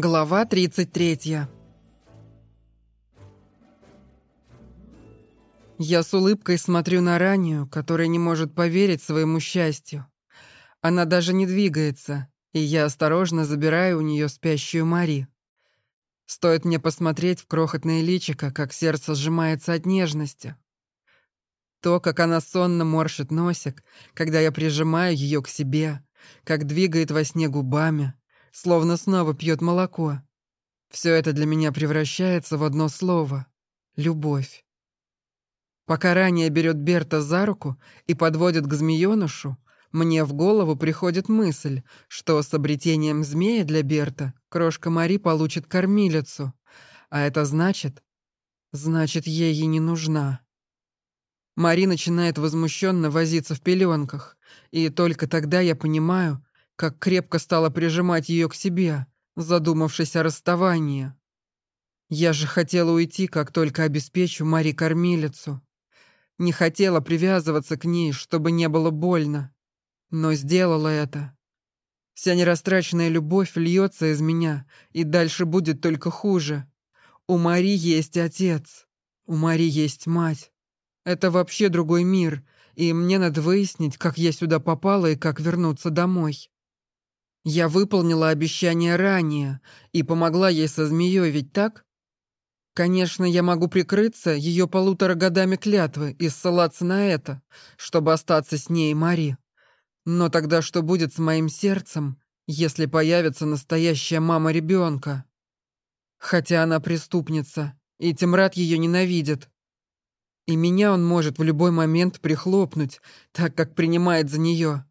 Глава 33 Я с улыбкой смотрю на Ранию, которая не может поверить своему счастью. Она даже не двигается, и я осторожно забираю у нее спящую Мари. Стоит мне посмотреть в крохотное личико, как сердце сжимается от нежности. То, как она сонно морщит носик, когда я прижимаю ее к себе, как двигает во сне губами, словно снова пьет молоко. Все это для меня превращается в одно слово — любовь. Пока ранее берет Берта за руку и подводит к змеёнышу, мне в голову приходит мысль, что с обретением змея для Берта крошка Мари получит кормилицу, а это значит... Значит, ей и не нужна. Мари начинает возмущенно возиться в пеленках, и только тогда я понимаю, как крепко стала прижимать ее к себе, задумавшись о расставании. Я же хотела уйти, как только обеспечу Мари кормилицу. Не хотела привязываться к ней, чтобы не было больно. Но сделала это. Вся нерастраченная любовь льется из меня, и дальше будет только хуже. У Мари есть отец. У Мари есть мать. Это вообще другой мир, и мне надо выяснить, как я сюда попала и как вернуться домой. Я выполнила обещание ранее и помогла ей со змеей, ведь так? Конечно, я могу прикрыться ее полутора годами клятвы и ссылаться на это, чтобы остаться с ней, Мари. Но тогда что будет с моим сердцем, если появится настоящая мама ребенка? Хотя она преступница, и Тимрад ее ненавидит. И меня он может в любой момент прихлопнуть, так как принимает за нее.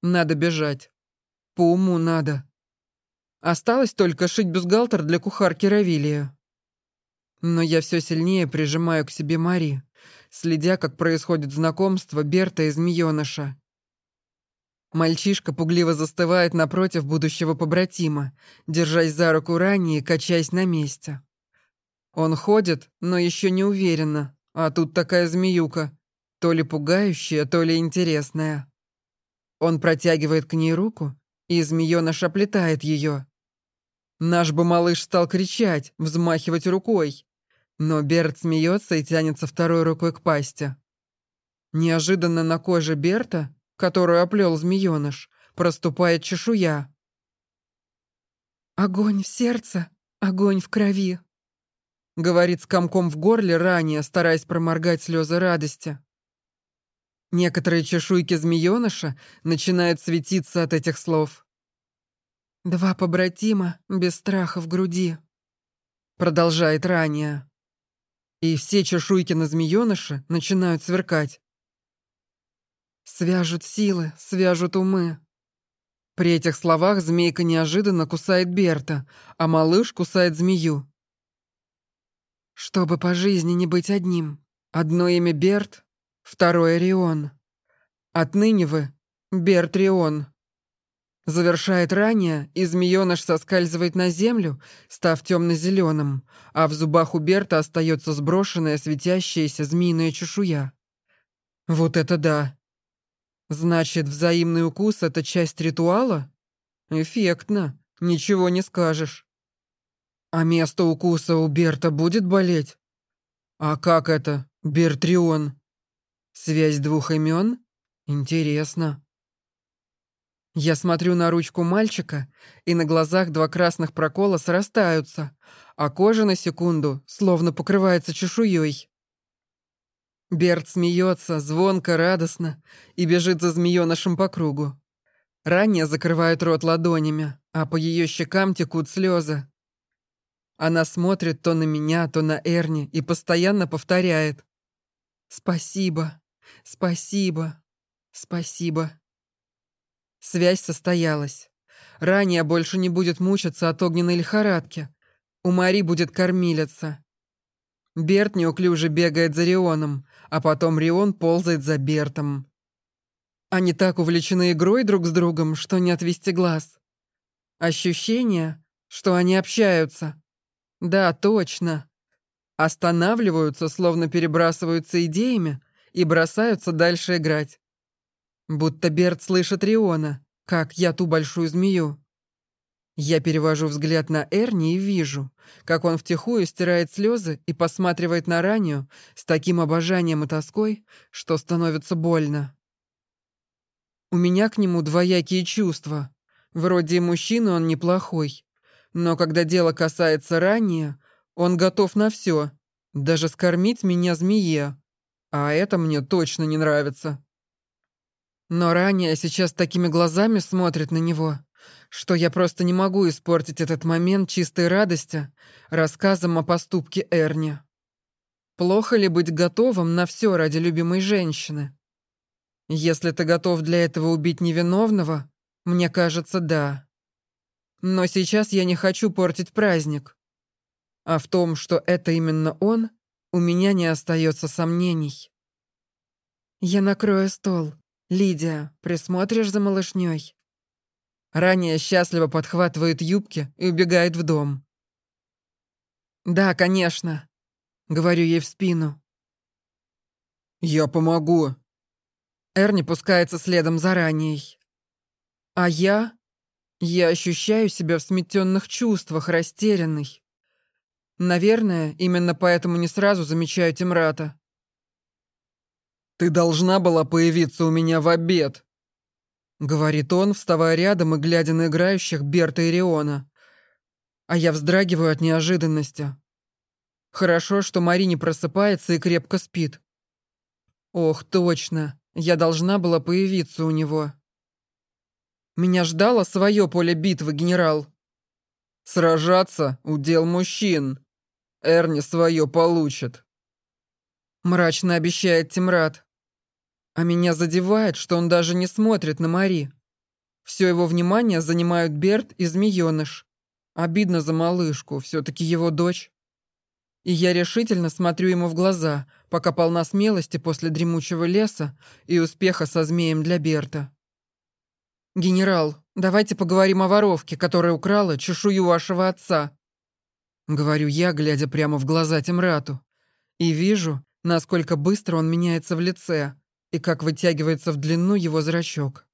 Надо бежать. По уму надо. Осталось только шить бюстгальтер для кухарки Равилия. Но я все сильнее прижимаю к себе Мари, следя, как происходит знакомство Берта и змеёныша. Мальчишка пугливо застывает напротив будущего побратима, держась за руку ранее и качаясь на месте. Он ходит, но еще не уверенно, а тут такая змеюка, то ли пугающая, то ли интересная. Он протягивает к ней руку и змеёныш оплетает ее. Наш бы малыш стал кричать, взмахивать рукой. Но Берт смеется и тянется второй рукой к пасти. Неожиданно на коже Берта, которую оплел змеёныш, проступает чешуя. «Огонь в сердце, огонь в крови», — говорит с комком в горле ранее, стараясь проморгать слезы радости. Некоторые чешуйки змеёныша начинают светиться от этих слов. «Два побратима без страха в груди», — продолжает ранее. И все чешуйки на змеёныше начинают сверкать. «Свяжут силы, свяжут умы». При этих словах змейка неожиданно кусает Берта, а малыш кусает змею. Чтобы по жизни не быть одним. Одно имя Берт, Второй Орион. Отныне вы Берт Рион. Завершает ранее, и змеёныш соскальзывает на землю, став темно-зеленым, а в зубах у Берта остается сброшенная светящаяся змеиная чешуя. Вот это да! Значит, взаимный укус — это часть ритуала? Эффектно, ничего не скажешь. А место укуса у Берта будет болеть? А как это, Бертрион? Связь двух имен? Интересно. Я смотрю на ручку мальчика, и на глазах два красных прокола срастаются, а кожа на секунду словно покрывается чешуей. Берт смеется, звонко, радостно, и бежит за змеёнышем по кругу. Ранее закрывает рот ладонями, а по ее щекам текут слезы. Она смотрит то на меня, то на Эрни и постоянно повторяет «Спасибо». Спасибо. Спасибо. Связь состоялась. Ранее больше не будет мучиться от огненной лихорадки. У Мари будет кормилица. Берт неуклюже бегает за Рионом, а потом Рион ползает за Бертом. Они так увлечены игрой друг с другом, что не отвести глаз. Ощущение, что они общаются. Да, точно. Останавливаются, словно перебрасываются идеями, и бросаются дальше играть. Будто Берт слышит Риона, как я ту большую змею. Я перевожу взгляд на Эрни и вижу, как он втихую стирает слезы и посматривает на раннюю с таким обожанием и тоской, что становится больно. У меня к нему двоякие чувства. Вроде и мужчина он неплохой, но когда дело касается ранее, он готов на все, даже скормить меня змее, а это мне точно не нравится. Но ранее сейчас такими глазами смотрит на него, что я просто не могу испортить этот момент чистой радости рассказом о поступке Эрни. Плохо ли быть готовым на все ради любимой женщины? Если ты готов для этого убить невиновного, мне кажется, да. Но сейчас я не хочу портить праздник. А в том, что это именно он, у меня не остается сомнений. Я накрою стол. Лидия, присмотришь за малышней? Ранее счастливо подхватывает юбки и убегает в дом. «Да, конечно», — говорю ей в спину. «Я помогу». Эрни пускается следом за ранней. А я? Я ощущаю себя в сметенных чувствах, растерянный. Наверное, именно поэтому не сразу замечаю Тимрата. «Ты должна была появиться у меня в обед», — говорит он, вставая рядом и глядя на играющих Берта и Риона. А я вздрагиваю от неожиданности. Хорошо, что Мари не просыпается и крепко спит. Ох, точно, я должна была появиться у него. Меня ждало свое поле битвы, генерал. Сражаться — удел мужчин. Эрни свое получит. Мрачно обещает Тимрад. А меня задевает, что он даже не смотрит на Мари. Все его внимание занимают Берт и Змеёныш. Обидно за малышку, все таки его дочь. И я решительно смотрю ему в глаза, пока полна смелости после дремучего леса и успеха со змеем для Берта. «Генерал, давайте поговорим о воровке, которая украла чешую вашего отца», говорю я, глядя прямо в глаза Тимрату. И вижу, насколько быстро он меняется в лице, и как вытягивается в длину его зрачок.